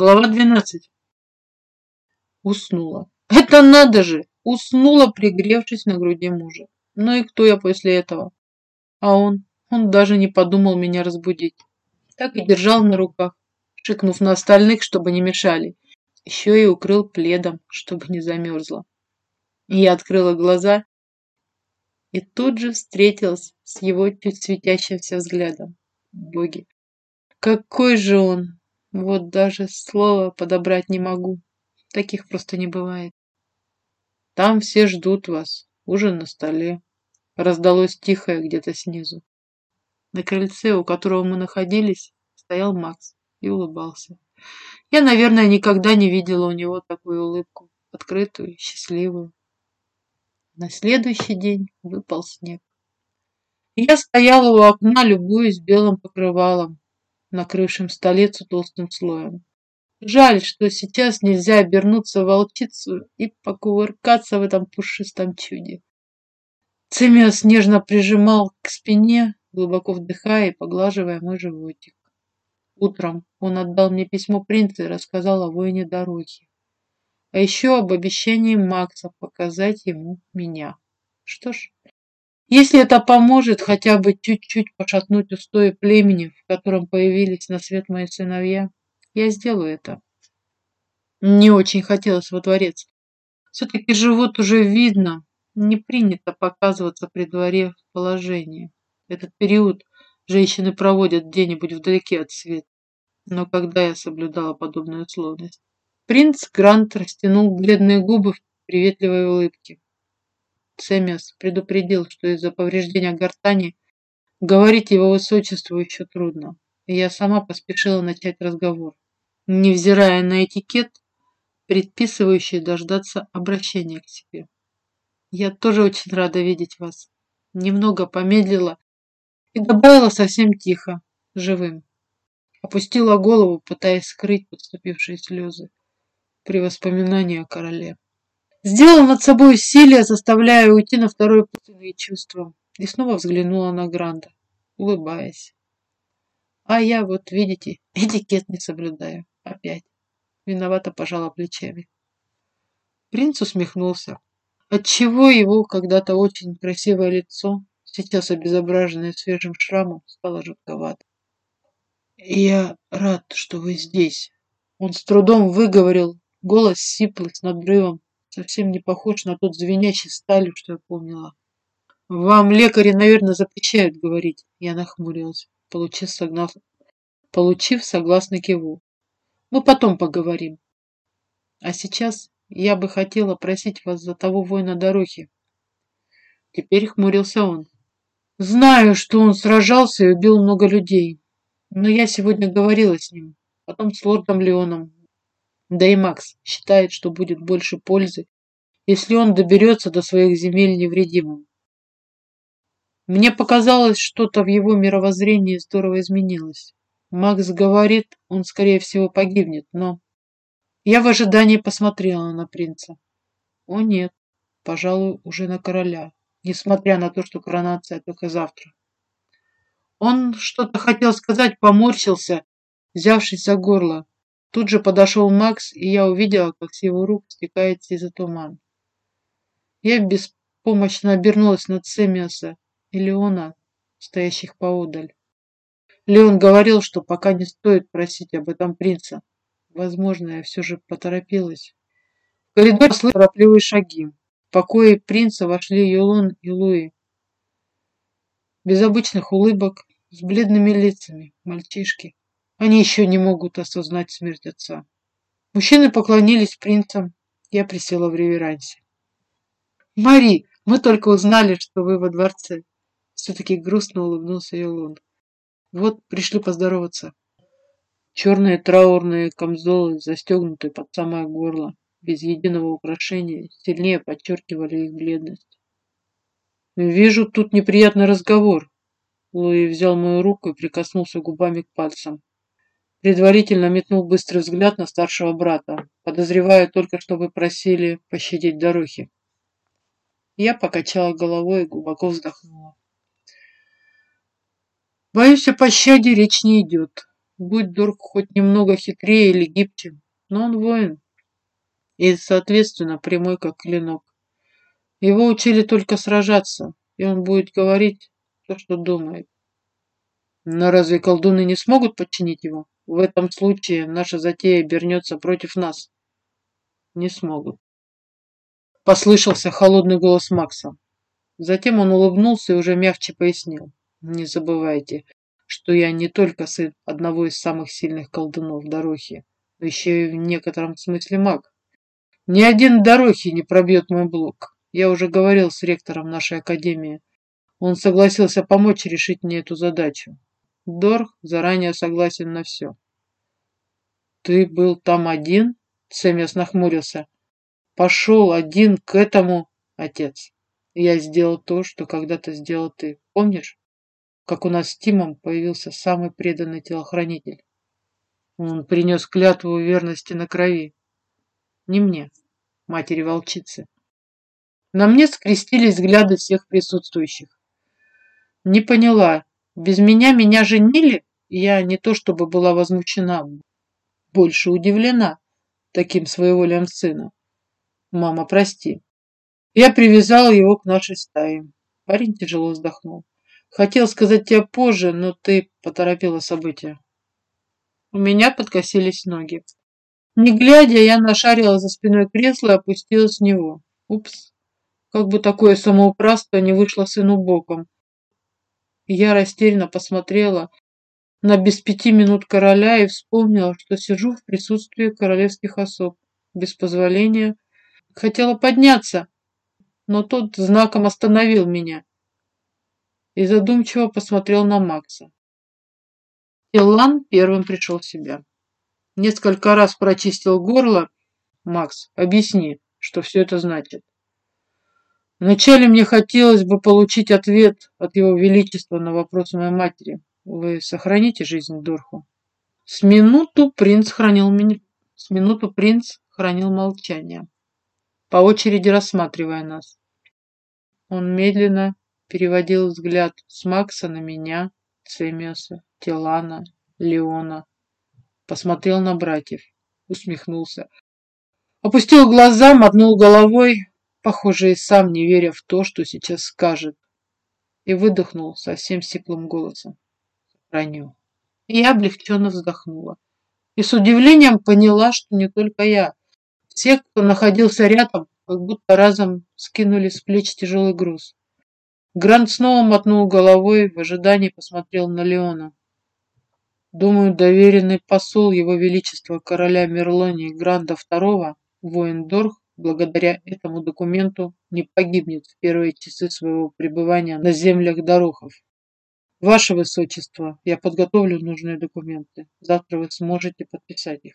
Глава 12. Уснула. Это надо же! Уснула, пригревшись на груди мужа. Ну и кто я после этого? А он, он даже не подумал меня разбудить. Так и держал на руках, шикнув на остальных, чтобы не мешали. Еще и укрыл пледом, чтобы не замерзла. Я открыла глаза и тут же встретилась с его чуть светящимся взглядом. Боги, какой же он! Вот даже слова подобрать не могу. Таких просто не бывает. Там все ждут вас. Ужин на столе. Раздалось тихое где-то снизу. На крыльце, у которого мы находились, стоял Макс и улыбался. Я, наверное, никогда не видела у него такую улыбку. Открытую, счастливую. На следующий день выпал снег. Я стояла у окна, любуясь белым покрывалом, накрывшим столицу толстым слоем. Жаль, что сейчас нельзя обернуться в волчицу и покувыркаться в этом пушистом чуде. Цемиас нежно прижимал к спине, глубоко вдыхая и поглаживая мой животик. Утром он отдал мне письмо принца и рассказал о воине дороги. А еще об обещании Макса показать ему меня. Что ж, если это поможет хотя бы чуть-чуть пошатнуть устои племени, в котором появились на свет мои сыновья, я сделаю это. Не очень хотелось во дворец. Все-таки живот уже видно. Не принято показываться при дворе в положении. Этот период женщины проводят где-нибудь вдалеке от света. Но когда я соблюдала подобную условность? Принц Грант растянул бледные губы в приветливой улыбке. Сэмиас предупредил, что из-за повреждения гортани говорить его высочеству еще трудно, и я сама поспешила начать разговор, невзирая на этикет, предписывающий дождаться обращения к себе. Я тоже очень рада видеть вас. Немного помедлила и добавила совсем тихо, живым. Опустила голову, пытаясь скрыть подступившие слезы при воспоминании о короле. Сделала над собой усилие, заставляя уйти на второй путанные чувства. И снова взглянула на Гранда, улыбаясь. А я вот, видите, этикет не соблюдаю. Опять. Виновато пожала плечами. Принц усмехнулся. Отчего его когда-то очень красивое лицо, сейчас обезображенное свежим шрамом, стало жутковато. «Я рад, что вы здесь». Он с трудом выговорил, голос сиплый, с надрывом совсем не похож на тот звенящий сталью, что я помнила. Вам лекари, наверное, запрещают говорить. Я нахмурилась, получив, согнав... получив согласный киву. Мы потом поговорим. А сейчас я бы хотела просить вас за того воина дороги. Теперь хмурился он. Знаю, что он сражался и убил много людей, но я сегодня говорила с ним, потом с лордом Леоном, да и Макс считает, что будет больше пользы, если он доберется до своих земель невредимым. Мне показалось, что-то в его мировоззрении здорово изменилось. Макс говорит, он, скорее всего, погибнет, но... Я в ожидании посмотрела на принца. О нет, пожалуй, уже на короля, несмотря на то, что коронация только завтра. Он что-то хотел сказать, поморщился, взявшись за горло. Тут же подошел Макс, и я увидела, как с его рук стекает сизый туман. Я беспомощно обернулась на Цемиаса и Леона, стоящих поодаль. Леон говорил, что пока не стоит просить об этом принца. Возможно, я все же поторопилась. В коридор слышали торопливые шаги. В покое принца вошли Юлон и Луи. Без обычных улыбок, с бледными лицами, мальчишки. Они еще не могут осознать смерть отца. Мужчины поклонились принцам. Я присела в реверансе. «Мари, мы только узнали, что вы во дворце». Все-таки грустно улыбнулся Йолон. «Вот, пришли поздороваться». Черные траурные камзолы, застегнутые под самое горло, без единого украшения, сильнее подчеркивали их бледность. «Вижу, тут неприятный разговор». Луи взял мою руку и прикоснулся губами к пальцам. Предварительно метнул быстрый взгляд на старшего брата, подозревая только, что вы просили пощадить дороги. Я покачала головой и глубоко вздохнула. Боюсь, о пощаде речь не идет. Будь Дорг хоть немного хитрее или гибче, но он воин. И, соответственно, прямой как клинок. Его учили только сражаться, и он будет говорить то, что думает. Но разве колдуны не смогут подчинить его? В этом случае наша затея обернется против нас. Не смогут. Послышался холодный голос Макса. Затем он улыбнулся и уже мягче пояснил. Не забывайте, что я не только сын одного из самых сильных колдунов Дорохи, но еще и в некотором смысле маг. Ни один Дорохи не пробьет мой блок. Я уже говорил с ректором нашей академии. Он согласился помочь решить мне эту задачу. Дорх заранее согласен на все. «Ты был там один?» Сэмиас нахмурился. «Пошел один к этому, отец. Я сделал то, что когда-то сделал ты. Помнишь, как у нас с Тимом появился самый преданный телохранитель? Он принес клятву верности на крови. Не мне, матери волчицы. На мне скрестились взгляды всех присутствующих. Не поняла, без меня меня женили? Я не то чтобы была возмущена, больше удивлена таким своеволием сына. Мама, прости. Я привязала его к нашей стае. Парень тяжело вздохнул. Хотел сказать тебе позже, но ты поторопила события. У меня подкосились ноги. Не глядя, я нашарила за спиной кресла и опустилась в него. Упс, как бы такое самоуправство не вышло сыну боком. Я растерянно посмотрела на без пяти минут короля и вспомнила, что сижу в присутствии королевских особ. Без позволения хотела подняться, но тот знаком остановил меня и задумчиво посмотрел на Макса. Илан первым пришел в себя. Несколько раз прочистил горло. «Макс, объясни, что все это значит». Вначале мне хотелось бы получить ответ от Его Величества на вопрос моей матери. Вы сохраните жизнь Дорху? С минуту принц хранил. С минуту принц хранил молчание, по очереди рассматривая нас. Он медленно переводил взгляд с Макса на меня, Цемиаса, Тилана, Леона. Посмотрел на братьев, усмехнулся. Опустил глаза, мотнул головой, похоже, и сам не веря в то, что сейчас скажет, и выдохнул совсем сиплым голосом. Храню. И я облегченно вздохнула. И с удивлением поняла, что не только я. Все, кто находился рядом, как будто разом скинули с плеч тяжелый груз. Грант снова мотнул головой, в ожидании посмотрел на Леона. Думаю, доверенный посол Его Величества короля Мерлонии Гранда II, воин Дорх, благодаря этому документу не погибнет в первые часы своего пребывания на землях Дорохов. Ваше Высочество, я подготовлю нужные документы. Завтра вы сможете подписать их.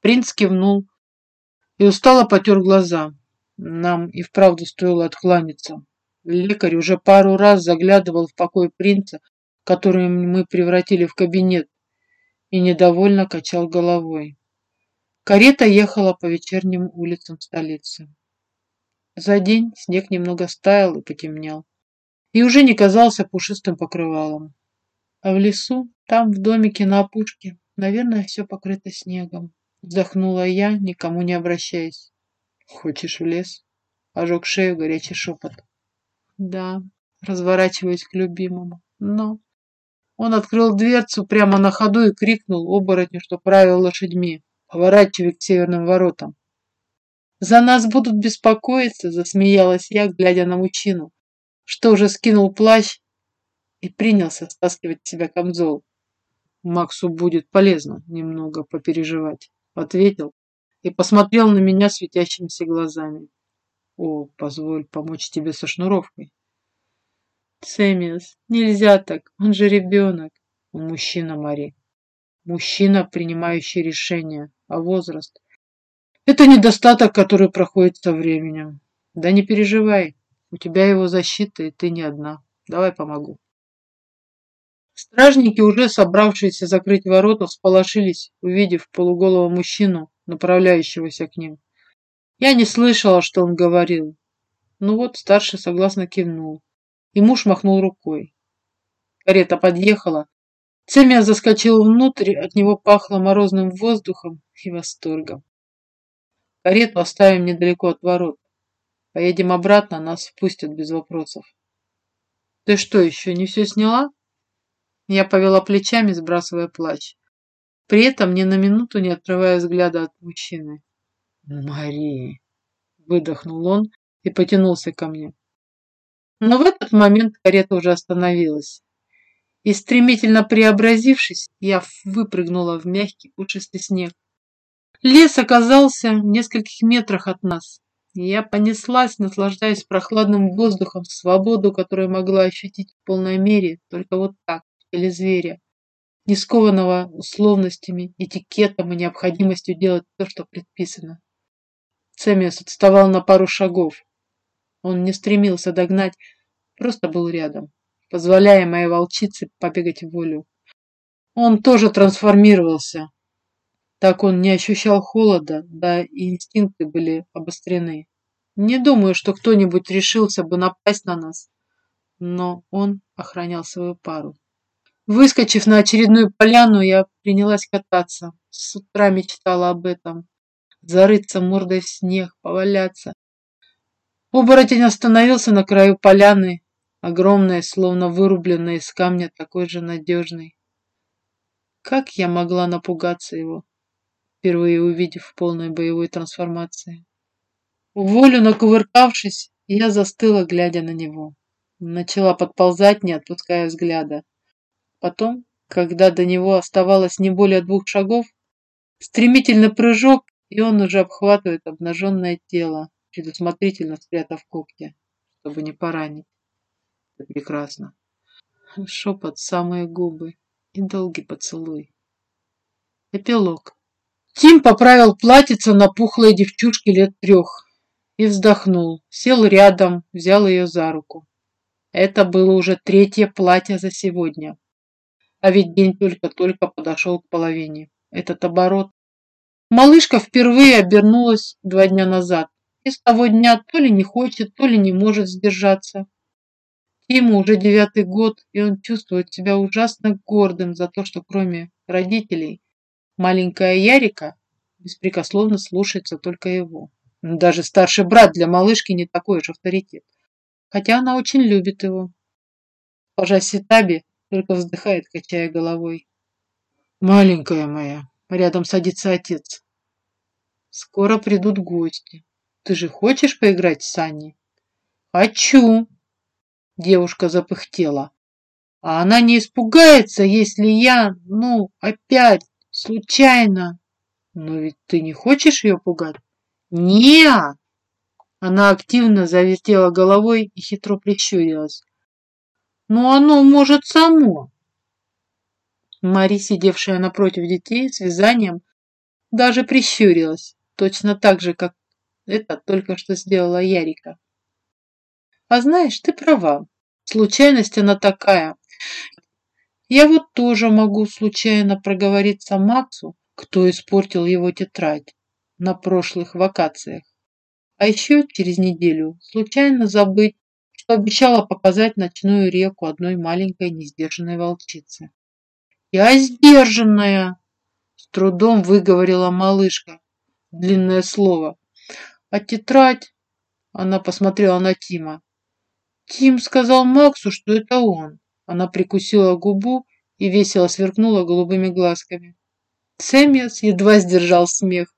Принц кивнул и устало потер глаза. Нам и вправду стоило откланяться. Лекарь уже пару раз заглядывал в покой принца, который мы превратили в кабинет, и недовольно качал головой. Карета ехала по вечерним улицам столицы. За день снег немного стаял и потемнел, и уже не казался пушистым покрывалом. А в лесу, там, в домике на опушке, наверное, все покрыто снегом. Вздохнула я, никому не обращаясь. Хочешь в лес? Ожег шею горячий шепот. Да, разворачиваясь к любимому. Но он открыл дверцу прямо на ходу и крикнул оборотню, что правил лошадьми. Поворачивай к северным воротам. За нас будут беспокоиться, засмеялась я, глядя на мужчину, что уже скинул плащ и принялся стаскивать с себя камзол. Максу будет полезно немного попереживать, ответил и посмотрел на меня светящимися глазами. О, позволь помочь тебе со шнуровкой. Сэмиас, нельзя так, он же ребенок. Мужчина, Мари. Мужчина, принимающий решения, а возраст – это недостаток, который проходит со временем. Да не переживай, у тебя его защита, и ты не одна. Давай помогу. Стражники, уже собравшиеся закрыть ворота, всполошились, увидев полуголого мужчину, направляющегося к ним. Я не слышала, что он говорил. Ну вот, старший согласно кивнул, и муж махнул рукой. Карета подъехала, Цемия заскочил внутрь, от него пахло морозным воздухом и восторгом. Карету оставим недалеко от ворот. Поедем обратно, нас впустят без вопросов. Ты что, еще не все сняла? Я повела плечами, сбрасывая плащ. При этом ни на минуту не отрывая взгляда от мужчины. Мария, выдохнул он и потянулся ко мне. Но в этот момент карета уже остановилась. И стремительно преобразившись, я выпрыгнула в мягкий пушистый снег. Лес оказался в нескольких метрах от нас. Я понеслась, наслаждаясь прохладным воздухом, свободу, которую могла ощутить в полной мере, только вот так, или зверя, не скованного условностями, этикетом и необходимостью делать то, что предписано. Цемиас отставал на пару шагов. Он не стремился догнать, просто был рядом позволяя моей волчице побегать в волю. Он тоже трансформировался. Так он не ощущал холода, да и инстинкты были обострены. Не думаю, что кто-нибудь решился бы напасть на нас, но он охранял свою пару. Выскочив на очередную поляну, я принялась кататься. С утра мечтала об этом. Зарыться мордой в снег, поваляться. Оборотень остановился на краю поляны, огромная, словно вырубленная из камня, такой же надежный. Как я могла напугаться его, впервые увидев в полной боевой трансформации? Волю накувыркавшись, я застыла, глядя на него. Начала подползать, не отпуская взгляда. Потом, когда до него оставалось не более двух шагов, стремительный прыжок, и он уже обхватывает обнаженное тело, предусмотрительно спрятав когти, чтобы не поранить прекрасно. Шепот, самые губы и долгий поцелуй. Эпилог. Тим поправил платьице на пухлой девчушке лет трех и вздохнул, сел рядом, взял ее за руку. Это было уже третье платье за сегодня. А ведь день только-только подошел к половине. Этот оборот. Малышка впервые обернулась два дня назад. И с того дня то ли не хочет, то ли не может сдержаться. Ему уже девятый год, и он чувствует себя ужасно гордым за то, что кроме родителей маленькая Ярика беспрекословно слушается только его. Даже старший брат для малышки не такой уж авторитет, хотя она очень любит его. Пажа Ситаби только вздыхает, качая головой. «Маленькая моя», рядом садится отец. «Скоро придут гости. Ты же хочешь поиграть с Аней?» «Хочу», Девушка запыхтела. А она не испугается, если я, ну, опять, случайно. Но ведь ты не хочешь ее пугать? не Она активно завертела головой и хитро прищурилась. Но оно может само. Мари, сидевшая напротив детей с вязанием, даже прищурилась, точно так же, как это только что сделала Ярика. А знаешь, ты права. Случайность она такая. Я вот тоже могу случайно проговориться Максу, кто испортил его тетрадь на прошлых вакациях. А еще через неделю случайно забыть, что обещала показать ночную реку одной маленькой несдержанной волчице. «Я сдержанная!» — с трудом выговорила малышка. Длинное слово. «А тетрадь?» — она посмотрела на Тима. Тим сказал Максу, что это он. Она прикусила губу и весело сверкнула голубыми глазками. Сэмиас едва сдержал смех.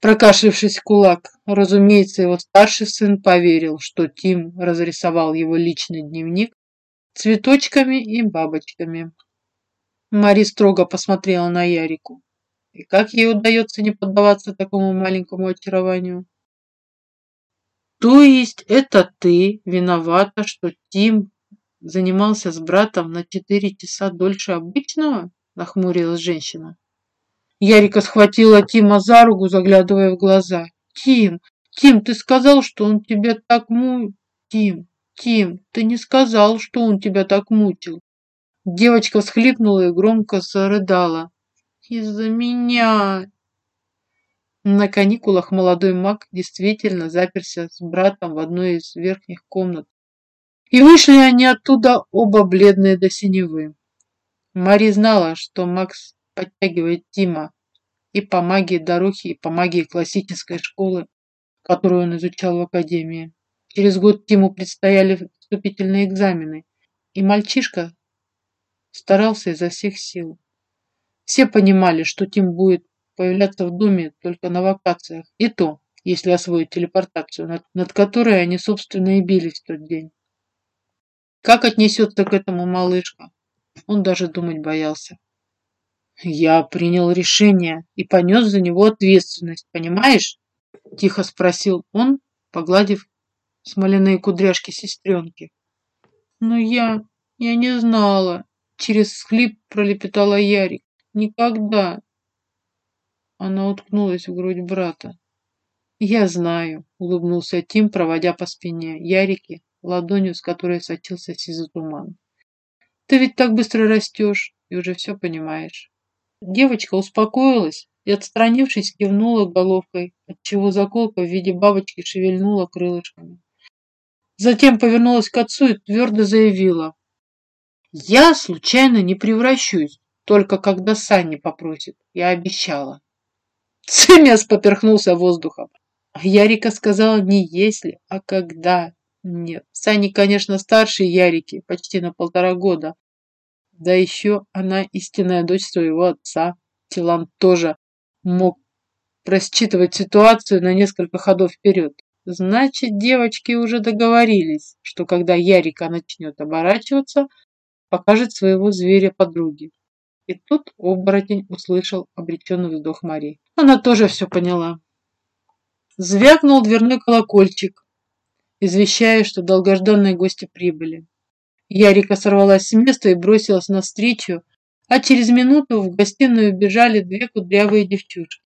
Прокашлившись кулак, разумеется, его старший сын поверил, что Тим разрисовал его личный дневник цветочками и бабочками. Мари строго посмотрела на Ярику. И как ей удается не поддаваться такому маленькому очарованию? То есть это ты виновата, что Тим занимался с братом на четыре часа дольше обычного? Нахмурилась женщина. Ярика схватила Тима за руку, заглядывая в глаза. Тим, Тим, ты сказал, что он тебя так му... Тим, Тим, ты не сказал, что он тебя так мучил. Девочка всхлипнула и громко зарыдала. Из-за меня, на каникулах молодой маг действительно заперся с братом в одной из верхних комнат. И вышли они оттуда оба бледные до синевы. Мари знала, что Макс подтягивает Тима и по магии Дорохи, и по магии классической школы, которую он изучал в академии. Через год Тиму предстояли вступительные экзамены, и мальчишка старался изо всех сил. Все понимали, что Тим будет появляться в доме только на вакациях, и то, если освоить телепортацию, над, над которой они, собственно, и бились в тот день. Как отнесется к этому малышка? Он даже думать боялся. Я принял решение и понес за него ответственность, понимаешь? Тихо спросил он, погладив смоляные кудряшки сестренки. Но я... я не знала. Через схлип пролепетала Ярик. Никогда. Она уткнулась в грудь брата. Я знаю, улыбнулся Тим, проводя по спине Ярики ладонью, с которой сочился сизый туман. Ты ведь так быстро растешь и уже все понимаешь. Девочка успокоилась и, отстранившись, кивнула головкой, отчего заколка в виде бабочки шевельнула крылышками. Затем повернулась к отцу и твердо заявила. «Я случайно не превращусь, только когда Санни попросит. Я обещала». Цемес поперхнулся воздухом. Ярика сказала не если, а когда. Нет, Сани, конечно, старше Ярики, почти на полтора года. Да еще она истинная дочь своего отца. Тилан тоже мог просчитывать ситуацию на несколько ходов вперед. Значит, девочки уже договорились, что когда Ярика начнет оборачиваться, покажет своего зверя подруге. И тут оборотень услышал обреченный вздох Марии. Она тоже все поняла. Звякнул дверной колокольчик, извещая, что долгожданные гости прибыли. Ярика сорвалась с места и бросилась навстречу, а через минуту в гостиную бежали две кудрявые девчушки.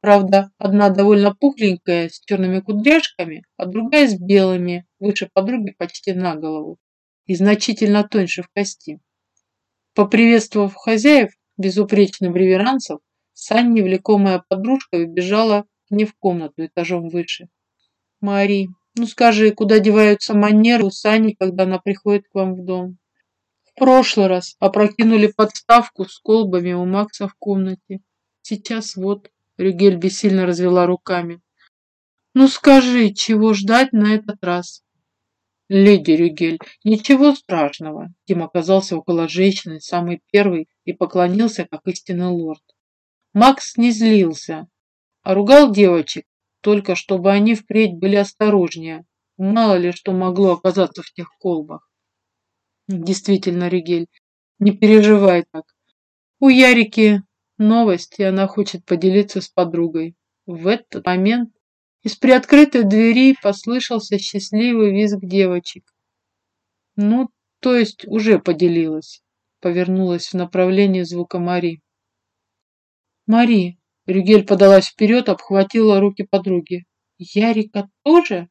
Правда, одна довольно пухленькая, с черными кудряшками, а другая с белыми, выше подруги почти на голову и значительно тоньше в кости. Поприветствовав хозяев безупречным реверансом, Санни, влекомая подружка, убежала к ней в комнату этажом выше. «Мари, ну скажи, куда деваются манеры у Сани, когда она приходит к вам в дом?» В прошлый раз опрокинули подставку с колбами у Макса в комнате. Сейчас вот Рюгель бессильно развела руками. «Ну скажи, чего ждать на этот раз?» «Леди Рюгель, ничего страшного!» Тим оказался около женщины, самый первый, и поклонился, как истинный лорд. Макс не злился, а ругал девочек, только чтобы они впредь были осторожнее. Мало ли что могло оказаться в тех колбах. Действительно, Ригель, не переживай так. У Ярики новость, и она хочет поделиться с подругой. В этот момент из приоткрытой двери послышался счастливый визг девочек. Ну, то есть уже поделилась. Повернулась в направлении звука Мари. Мари, Рюгель подалась вперед, обхватила руки подруги. Ярика тоже?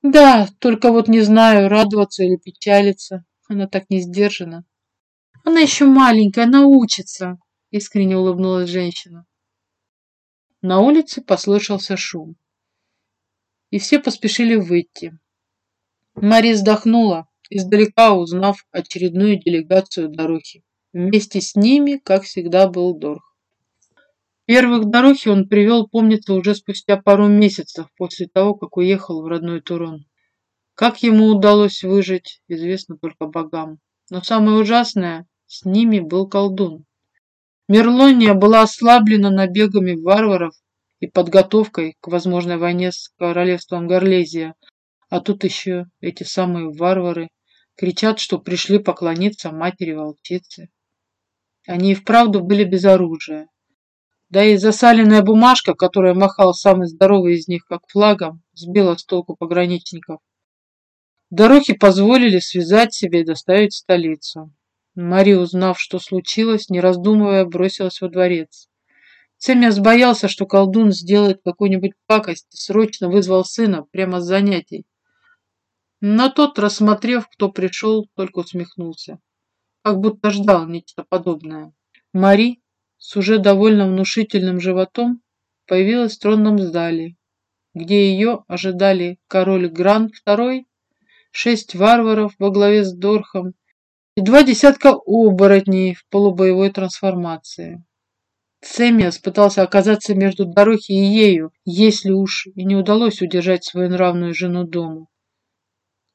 Да, только вот не знаю, радоваться или печалиться. Она так не сдержана. Она еще маленькая, научится. Искренне улыбнулась женщина. На улице послышался шум. И все поспешили выйти. Мария вздохнула, издалека узнав очередную делегацию Дорохи. Вместе с ними, как всегда, был Дорх. Первых Дорохи он привел, помнится, уже спустя пару месяцев после того, как уехал в родной Турон. Как ему удалось выжить, известно только богам. Но самое ужасное, с ними был колдун. Мерлония была ослаблена набегами варваров и подготовкой к возможной войне с королевством Горлезия. А тут еще эти самые варвары кричат, что пришли поклониться матери-волчице. Они и вправду были без оружия. Да и засаленная бумажка, которой махал самый здоровый из них как флагом, сбила с толку пограничников. Дороги позволили связать себя и доставить в столицу. Мари, узнав, что случилось, не раздумывая, бросилась во дворец. Цемяс боялся, что колдун сделает какую-нибудь пакость и срочно вызвал сына прямо с занятий. Но тот, рассмотрев, кто пришел, только усмехнулся, как будто ждал нечто подобное. Мари с уже довольно внушительным животом появилась в тронном зале, где ее ожидали король Гранд II, шесть варваров во главе с Дорхом и два десятка оборотней в полубоевой трансформации. Сэмиас пытался оказаться между Дорохи и ею, если уж и не удалось удержать свою нравную жену дома.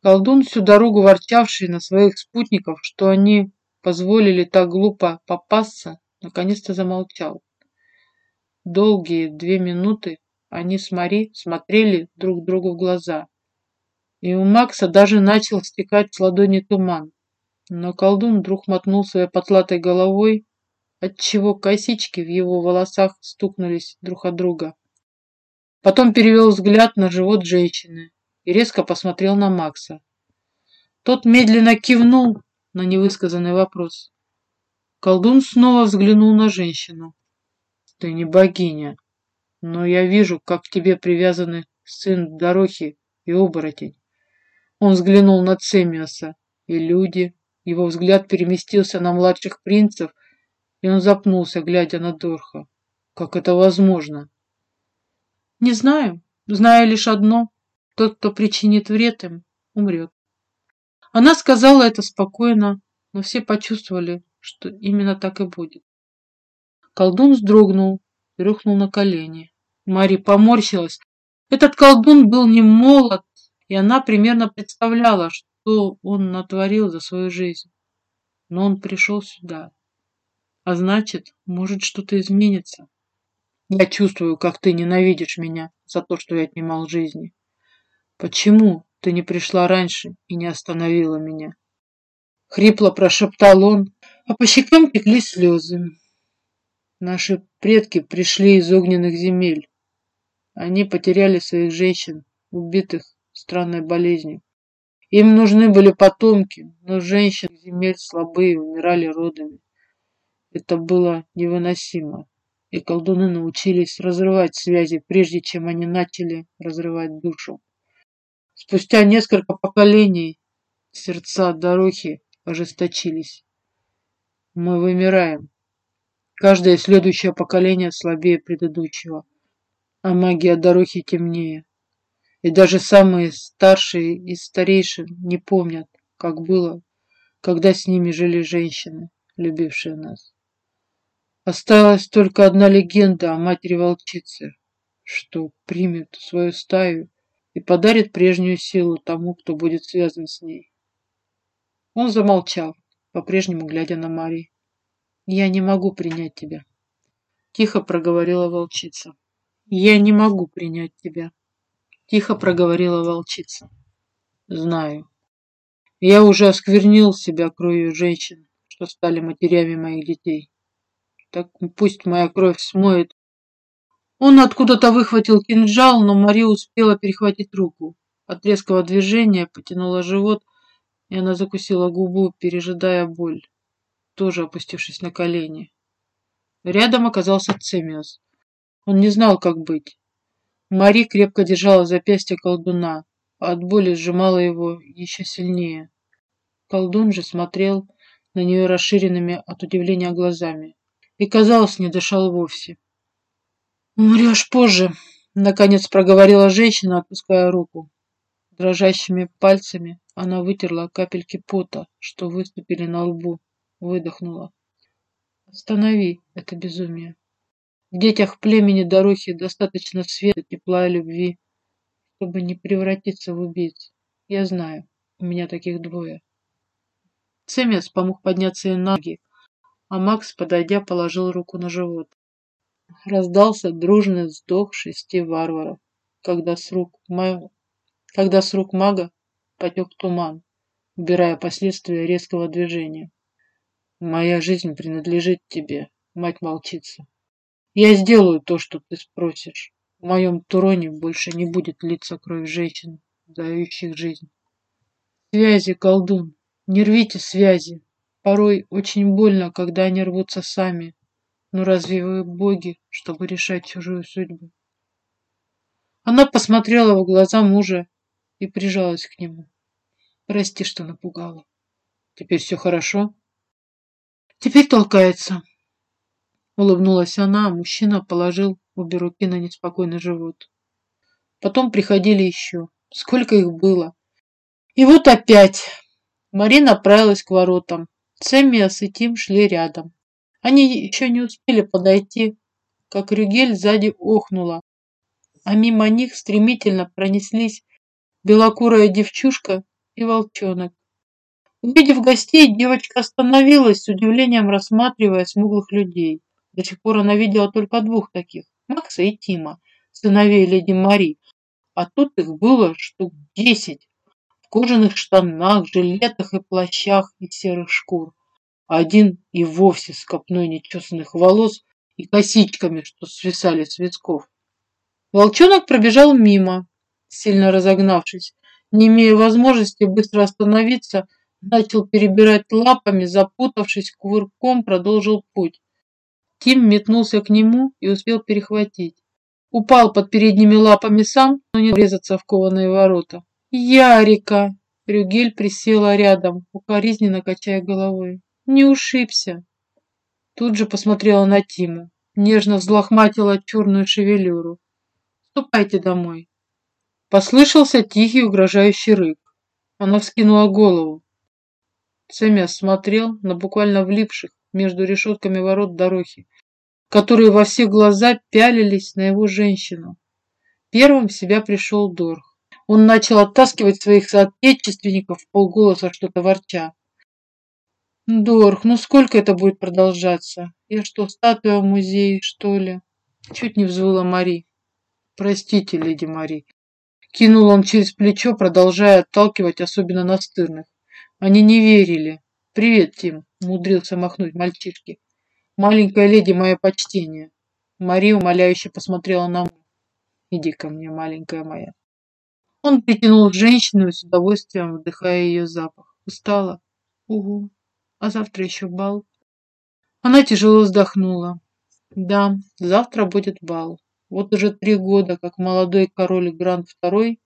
Колдун всю дорогу ворчавший на своих спутников, что они позволили так глупо попасться, наконец-то замолчал. Долгие две минуты они с Мари смотрели друг другу в глаза. И у Макса даже начал стекать с ладони туман. Но колдун вдруг мотнул своей потлатой головой, отчего косички в его волосах стукнулись друг от друга. Потом перевел взгляд на живот женщины и резко посмотрел на Макса. Тот медленно кивнул на невысказанный вопрос. Колдун снова взглянул на женщину. «Ты не богиня, но я вижу, как к тебе привязаны сын Дорохи и оборотень». Он взглянул на Цемиаса и люди. Его взгляд переместился на младших принцев, и он запнулся, глядя на Дорха. Как это возможно? Не знаю. Знаю лишь одно. Тот, кто причинит вред им, умрет. Она сказала это спокойно, но все почувствовали, что именно так и будет. Колдун вздрогнул рухнул на колени. Мари поморщилась. Этот колдун был не молод, и она примерно представляла, что он натворил за свою жизнь. Но он пришел сюда. А значит, может что-то изменится. Я чувствую, как ты ненавидишь меня за то, что я отнимал жизни. Почему ты не пришла раньше и не остановила меня? Хрипло прошептал он, а по щекам текли слезы. Наши предки пришли из огненных земель. Они потеряли своих женщин, убитых странной болезнью. Им нужны были потомки, но женщины земель слабые умирали родами. Это было невыносимо, и колдуны научились разрывать связи, прежде чем они начали разрывать душу. Спустя несколько поколений сердца Дорохи ожесточились. Мы вымираем. Каждое следующее поколение слабее предыдущего, а магия Дорохи темнее. И даже самые старшие из старейшин не помнят, как было, когда с ними жили женщины, любившие нас. Осталась только одна легенда о матери-волчице, что примет свою стаю и подарит прежнюю силу тому, кто будет связан с ней. Он замолчал, по-прежнему глядя на Мари. «Я не могу принять тебя», — тихо проговорила волчица. «Я не могу принять тебя». Тихо проговорила волчица. Знаю. Я уже осквернил себя кровью женщин, что стали матерями моих детей. Так пусть моя кровь смоет. Он откуда-то выхватил кинжал, но Мария успела перехватить руку. От резкого движения потянула живот, и она закусила губу, пережидая боль, тоже опустившись на колени. Рядом оказался Цемиос. Он не знал, как быть. Мари крепко держала запястье колдуна, а от боли сжимала его еще сильнее. Колдун же смотрел на нее расширенными от удивления глазами и, казалось, не дышал вовсе. «Умрешь позже», — наконец проговорила женщина, отпуская руку. Дрожащими пальцами она вытерла капельки пота, что выступили на лбу, выдохнула. «Останови это безумие». В детях племени Дорохи достаточно света, тепла и любви, чтобы не превратиться в убийц. Я знаю, у меня таких двое. Цемес помог подняться и ноги, а Макс, подойдя, положил руку на живот. Раздался дружный вздох шести варваров, когда с рук, ма... когда с рук мага потек туман, убирая последствия резкого движения. «Моя жизнь принадлежит тебе, мать-молчица», я сделаю то, что ты спросишь. В моем туроне больше не будет литься кровь женщин, дающих жизнь. Связи, колдун, не рвите связи. Порой очень больно, когда они рвутся сами. Но разве вы боги, чтобы решать чужую судьбу? Она посмотрела в глаза мужа и прижалась к нему. Прости, что напугала. Теперь все хорошо? Теперь толкается. Улыбнулась она, а мужчина положил обе руки на неспокойный живот. Потом приходили еще. Сколько их было? И вот опять. Марина направилась к воротам, Цемиас и Тим шли рядом. Они еще не успели подойти, как Рюгель сзади охнула, а мимо них стремительно пронеслись белокурая девчушка и волчонок. Увидев гостей, девочка остановилась, с удивлением рассматривая смуглых людей. До сих пор она видела только двух таких – Макса и Тима, сыновей леди Мари. А тут их было штук десять в кожаных штанах, жилетах и плащах из серых шкур. Один и вовсе с копной нечесанных волос и косичками, что свисали с висков. Волчонок пробежал мимо, сильно разогнавшись. Не имея возможности быстро остановиться, начал перебирать лапами, запутавшись кувырком, продолжил путь. Тим метнулся к нему и успел перехватить. Упал под передними лапами сам, но не врезаться в кованые ворота. «Ярика!» Рюгель присела рядом, укоризненно качая головой. «Не ушибся!» Тут же посмотрела на Тиму, нежно взлохматила черную шевелюру. «Ступайте домой!» Послышался тихий угрожающий рык. Она вскинула голову. Цемя смотрел на буквально влипших между решетками ворот дороги, которые во все глаза пялились на его женщину. Первым в себя пришел Дорх. Он начал оттаскивать своих соотечественников в полголоса, что-то ворча. «Дорх, ну сколько это будет продолжаться? Я что, статуя в музее, что ли?» Чуть не взвыла Мари. «Простите, леди Мари». Кинул он через плечо, продолжая отталкивать особенно настырных. Они не верили. «Привет, Тим», — умудрился махнуть мальчишки. «Маленькая леди, мое почтение». Мари умоляюще посмотрела на мужа. «Иди ко мне, маленькая моя». Он притянул женщину с удовольствием, вдыхая ее запах. «Устала?» «Угу. А завтра еще бал?» Она тяжело вздохнула. «Да, завтра будет бал. Вот уже три года, как молодой король Грант II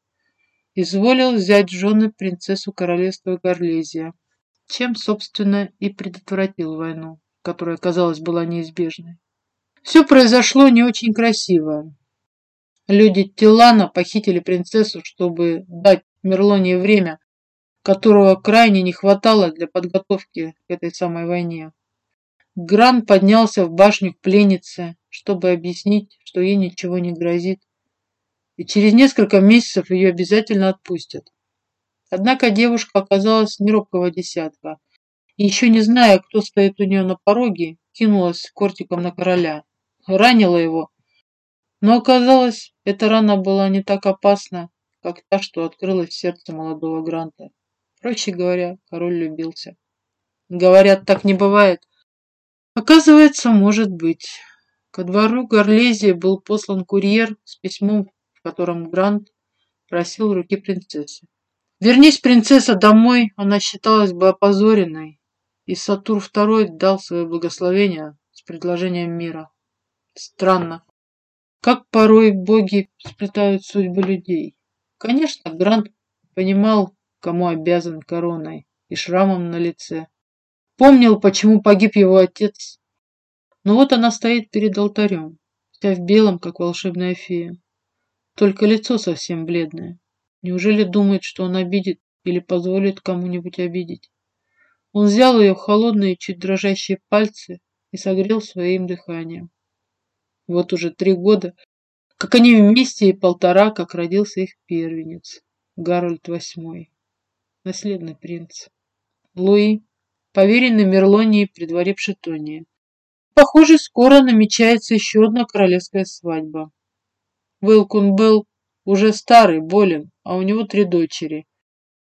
изволил взять в жены принцессу королевства Горлезия, чем, собственно, и предотвратил войну, которая, казалось, была неизбежной. Все произошло не очень красиво. Люди Тилана похитили принцессу, чтобы дать Мерлонии время, которого крайне не хватало для подготовки к этой самой войне. Гран поднялся в башню к пленнице, чтобы объяснить, что ей ничего не грозит, и через несколько месяцев ее обязательно отпустят. Однако девушка оказалась неробкого десятка, и еще не зная, кто стоит у нее на пороге, кинулась кортиком на короля, ранила его. Но оказалось, эта рана была не так опасна, как та, что открылась сердце молодого Гранта. Проще говоря, король любился. Говорят, так не бывает. Оказывается, может быть. Ко двору Горлезии был послан курьер с письмом котором Грант просил руки принцессы. Вернись, принцесса, домой, она считалась бы опозоренной, и Сатур II дал свое благословение с предложением мира. Странно, как порой боги сплетают судьбы людей. Конечно, Грант понимал, кому обязан короной и шрамом на лице. Помнил, почему погиб его отец. Но вот она стоит перед алтарем, вся в белом, как волшебная фея. Только лицо совсем бледное. Неужели думает, что он обидит или позволит кому-нибудь обидеть? Он взял ее холодные, чуть дрожащие пальцы и согрел своим дыханием. Вот уже три года, как они вместе и полтора, как родился их первенец, Гарольд VIII, наследный принц. Луи, поверенный Мерлонии при дворе Пшетонии. Похоже, скоро намечается еще одна королевская свадьба. Вилкун был уже старый, болен, а у него три дочери.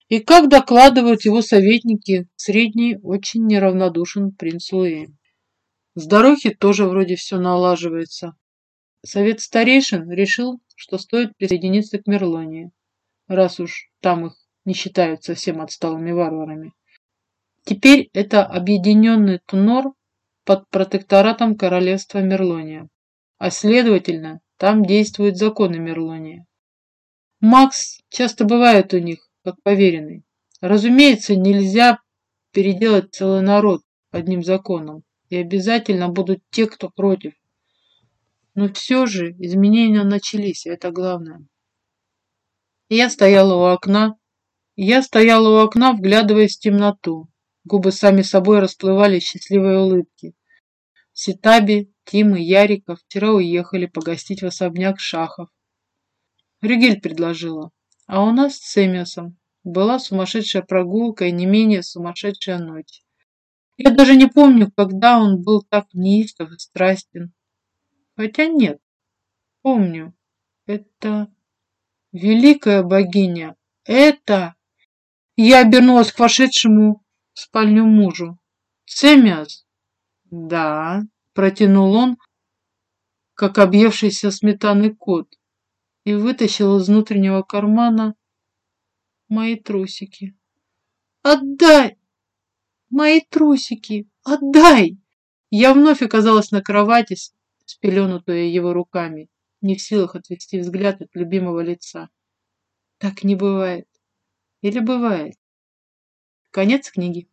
И, как докладывают его советники, средний очень неравнодушен принц Луи. С дороги тоже вроде все налаживается. Совет старейшин решил, что стоит присоединиться к Мерлонии, раз уж там их не считают совсем отсталыми варварами. Теперь это объединенный Тунор под протекторатом королевства Мерлония, а следовательно там действуют законы Мерлонии. Макс часто бывает у них, как поверенный. Разумеется, нельзя переделать целый народ одним законом, и обязательно будут те, кто против. Но все же изменения начались, и это главное. Я стояла у окна, я стояла у окна, вглядываясь в темноту. Губы сами собой расплывались счастливой улыбки. Ситаби, Тим и Яриков вчера уехали погостить в особняк Шахов. Рюгель предложила, а у нас с Эмиосом была сумасшедшая прогулка и не менее сумасшедшая ночь. Я даже не помню, когда он был так неистов и страстен. Хотя нет, помню. Это великая богиня. Это... Я обернулась к вошедшему в спальню мужу. Цемяс? Да, протянул он, как объевшийся сметаны кот, и вытащил из внутреннего кармана мои трусики. Отдай! Мои трусики! Отдай! Я вновь оказалась на кровати, спеленутая его руками, не в силах отвести взгляд от любимого лица. Так не бывает. Или бывает. Конец книги.